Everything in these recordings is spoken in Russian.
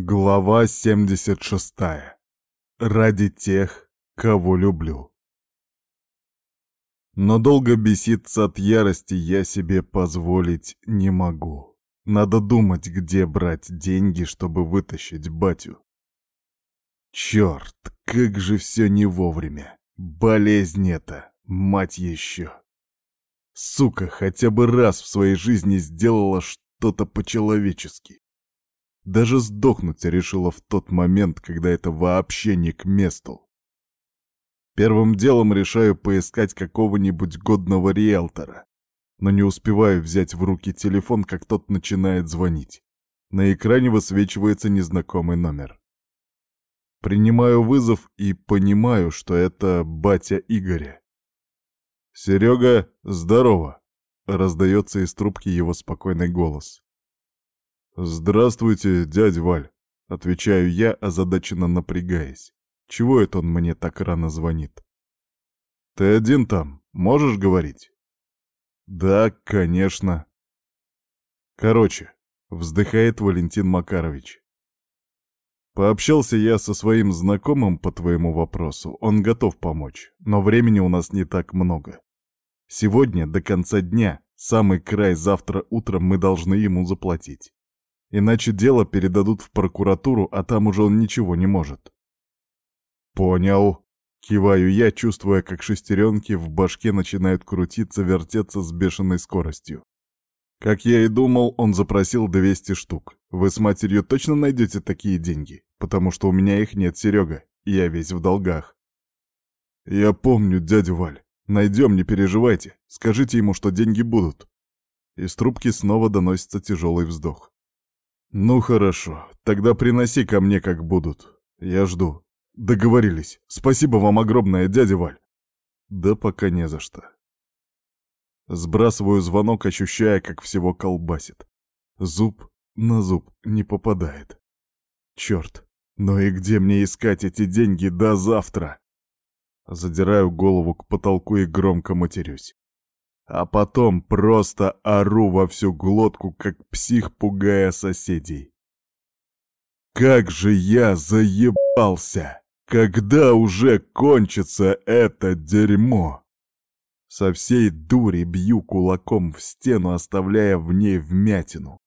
Глава 76. Ради тех, кого люблю. Но долго беситься от ярости я себе позволить не могу. Надо думать, где брать деньги, чтобы вытащить батю. Черт, как же все не вовремя. Болезнь это, мать еще. Сука, хотя бы раз в своей жизни сделала что-то по-человечески. Даже сдохнуть решила в тот момент, когда это вообще не к месту. Первым делом решаю поискать какого-нибудь годного риэлтора, но не успеваю взять в руки телефон, как тот начинает звонить. На экране высвечивается незнакомый номер. Принимаю вызов и понимаю, что это батя Игоря. «Серега, здорово!» — раздается из трубки его спокойный голос. «Здравствуйте, дядя Валь», — отвечаю я, озадаченно напрягаясь. «Чего это он мне так рано звонит?» «Ты один там, можешь говорить?» «Да, конечно». «Короче», — вздыхает Валентин Макарович. «Пообщался я со своим знакомым по твоему вопросу, он готов помочь, но времени у нас не так много. Сегодня до конца дня, самый край завтра утром мы должны ему заплатить. Иначе дело передадут в прокуратуру, а там уже он ничего не может. Понял. Киваю я, чувствуя, как шестеренки в башке начинают крутиться, вертеться с бешеной скоростью. Как я и думал, он запросил 200 штук. Вы с матерью точно найдете такие деньги? Потому что у меня их нет, Серега. Я весь в долгах. Я помню, дядя Валь. Найдем, не переживайте. Скажите ему, что деньги будут. Из трубки снова доносится тяжелый вздох. «Ну хорошо, тогда приноси ко мне, как будут. Я жду. Договорились. Спасибо вам огромное, дядя Валь». «Да пока не за что». Сбрасываю звонок, ощущая, как всего колбасит. Зуб на зуб не попадает. Черт, ну и где мне искать эти деньги до завтра? Задираю голову к потолку и громко матерюсь а потом просто ору во всю глотку, как псих, пугая соседей. Как же я заебался! Когда уже кончится это дерьмо? Со всей дури бью кулаком в стену, оставляя в ней вмятину.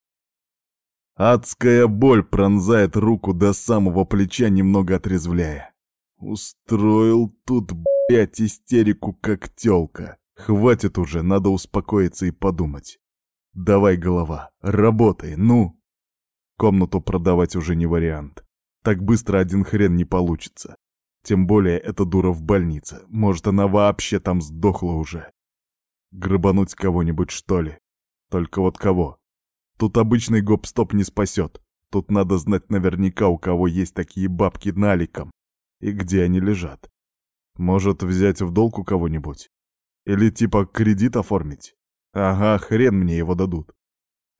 Адская боль пронзает руку до самого плеча, немного отрезвляя. Устроил тут, блядь, истерику, как тёлка. Хватит уже, надо успокоиться и подумать. Давай, голова, работай, ну! Комнату продавать уже не вариант. Так быстро один хрен не получится. Тем более эта дура в больнице. Может, она вообще там сдохла уже. Грабануть кого-нибудь, что ли? Только вот кого? Тут обычный гоп-стоп не спасет. Тут надо знать наверняка, у кого есть такие бабки наликом. И где они лежат. Может, взять в долг у кого-нибудь? Или типа кредит оформить? Ага, хрен мне его дадут.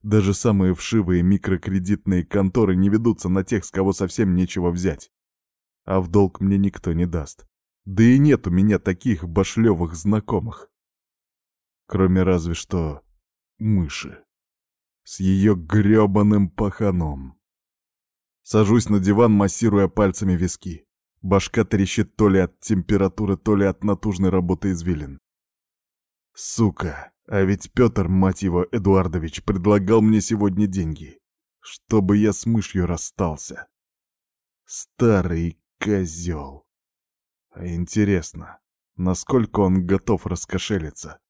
Даже самые вшивые микрокредитные конторы не ведутся на тех, с кого совсем нечего взять. А в долг мне никто не даст. Да и нет у меня таких башлевых знакомых. Кроме разве что мыши. С ее грёбаным паханом. Сажусь на диван, массируя пальцами виски. Башка трещит то ли от температуры, то ли от натужной работы извилин. Сука, а ведь Петр, мать его, Эдуардович, предлагал мне сегодня деньги, чтобы я с мышью расстался. Старый козел. А интересно, насколько он готов раскошелиться?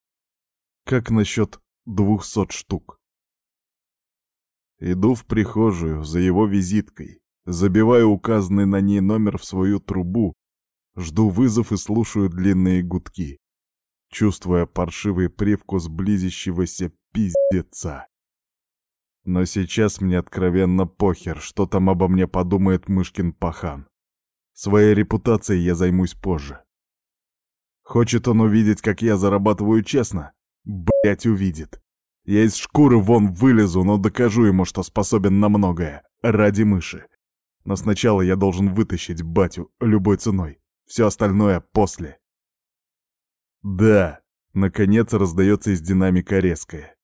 Как насчет двухсот штук? Иду в прихожую за его визиткой, забиваю указанный на ней номер в свою трубу, жду вызов и слушаю длинные гудки чувствуя паршивый привкус близящегося пиздеца. Но сейчас мне откровенно похер, что там обо мне подумает Мышкин пахан. Своей репутацией я займусь позже. Хочет он увидеть, как я зарабатываю честно? Блять, увидит. Я из шкуры вон вылезу, но докажу ему, что способен на многое. Ради мыши. Но сначала я должен вытащить батю любой ценой. Все остальное после. «Да!» — наконец раздается из динамика резкое.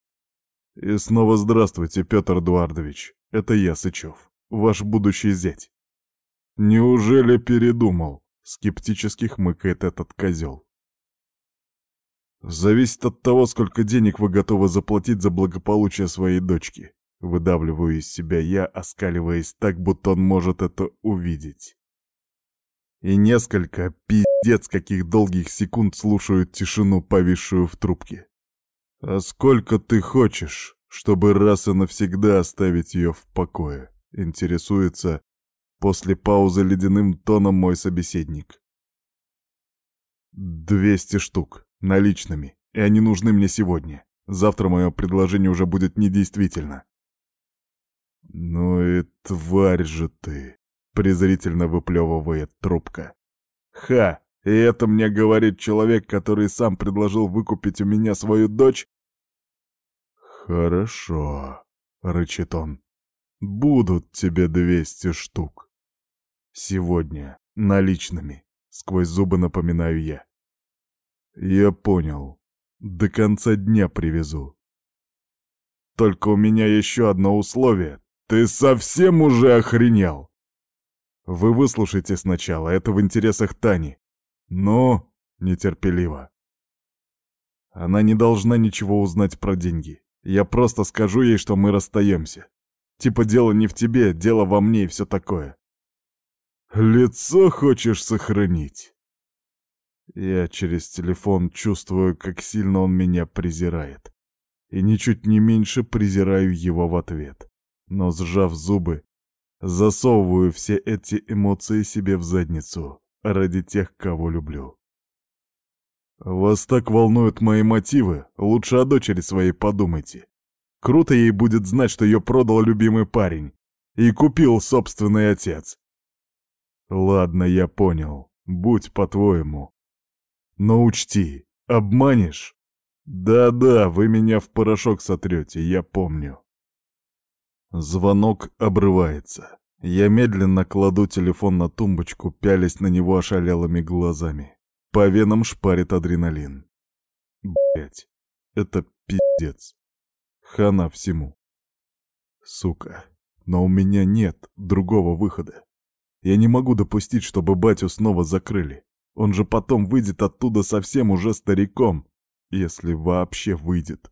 «И снова здравствуйте, Петр Эдуардович. Это я, Сычев». ваш будущий зять. Неужели передумал? Скептически хмыкает этот козел. Зависит от того, сколько денег вы готовы заплатить за благополучие своей дочки. Выдавливаю из себя я, оскаливаясь так, будто он может это увидеть. И несколько пиздец каких долгих секунд слушают тишину, повисшую в трубке. А сколько ты хочешь, чтобы раз и навсегда оставить ее в покое? Интересуется После паузы ледяным тоном мой собеседник. «Двести штук. Наличными. И они нужны мне сегодня. Завтра мое предложение уже будет недействительно». «Ну и тварь же ты!» — презрительно выплевывает трубка. «Ха! И это мне говорит человек, который сам предложил выкупить у меня свою дочь?» «Хорошо», — рычит он. «Будут тебе двести штук». Сегодня. Наличными. Сквозь зубы напоминаю я. Я понял. До конца дня привезу. Только у меня еще одно условие. Ты совсем уже охренел? Вы выслушайте сначала, это в интересах Тани. Но нетерпеливо. Она не должна ничего узнать про деньги. Я просто скажу ей, что мы расстаемся. Типа дело не в тебе, дело во мне и все такое. Лицо хочешь сохранить? Я через телефон чувствую, как сильно он меня презирает. И ничуть не меньше презираю его в ответ. Но сжав зубы, засовываю все эти эмоции себе в задницу ради тех, кого люблю. Вас так волнуют мои мотивы, лучше о дочери своей подумайте. Круто ей будет знать, что ее продал любимый парень и купил собственный отец. Ладно, я понял. Будь по-твоему. Но учти, обманешь? Да-да, вы меня в порошок сотрете, я помню. Звонок обрывается. Я медленно кладу телефон на тумбочку, пялясь на него ошалелыми глазами. По венам шпарит адреналин. Блять, это пиздец. Хана всему. Сука, но у меня нет другого выхода. Я не могу допустить, чтобы батю снова закрыли. Он же потом выйдет оттуда совсем уже стариком, если вообще выйдет.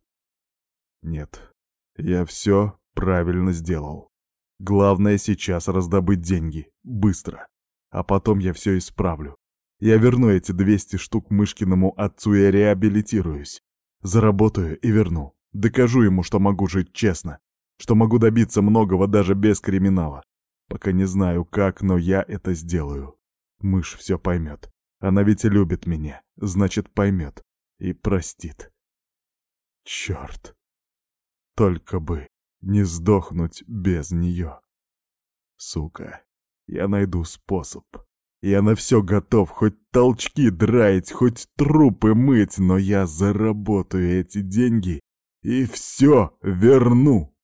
Нет, я все правильно сделал. Главное сейчас раздобыть деньги. Быстро. А потом я все исправлю. Я верну эти 200 штук Мышкиному отцу и реабилитируюсь. Заработаю и верну. Докажу ему, что могу жить честно. Что могу добиться многого даже без криминала. Пока не знаю как, но я это сделаю. Мышь все поймет. Она ведь любит меня, значит поймет и простит. Черт! Только бы не сдохнуть без нее. Сука, я найду способ. Я на все готов, хоть толчки драить, хоть трупы мыть, но я заработаю эти деньги и все верну.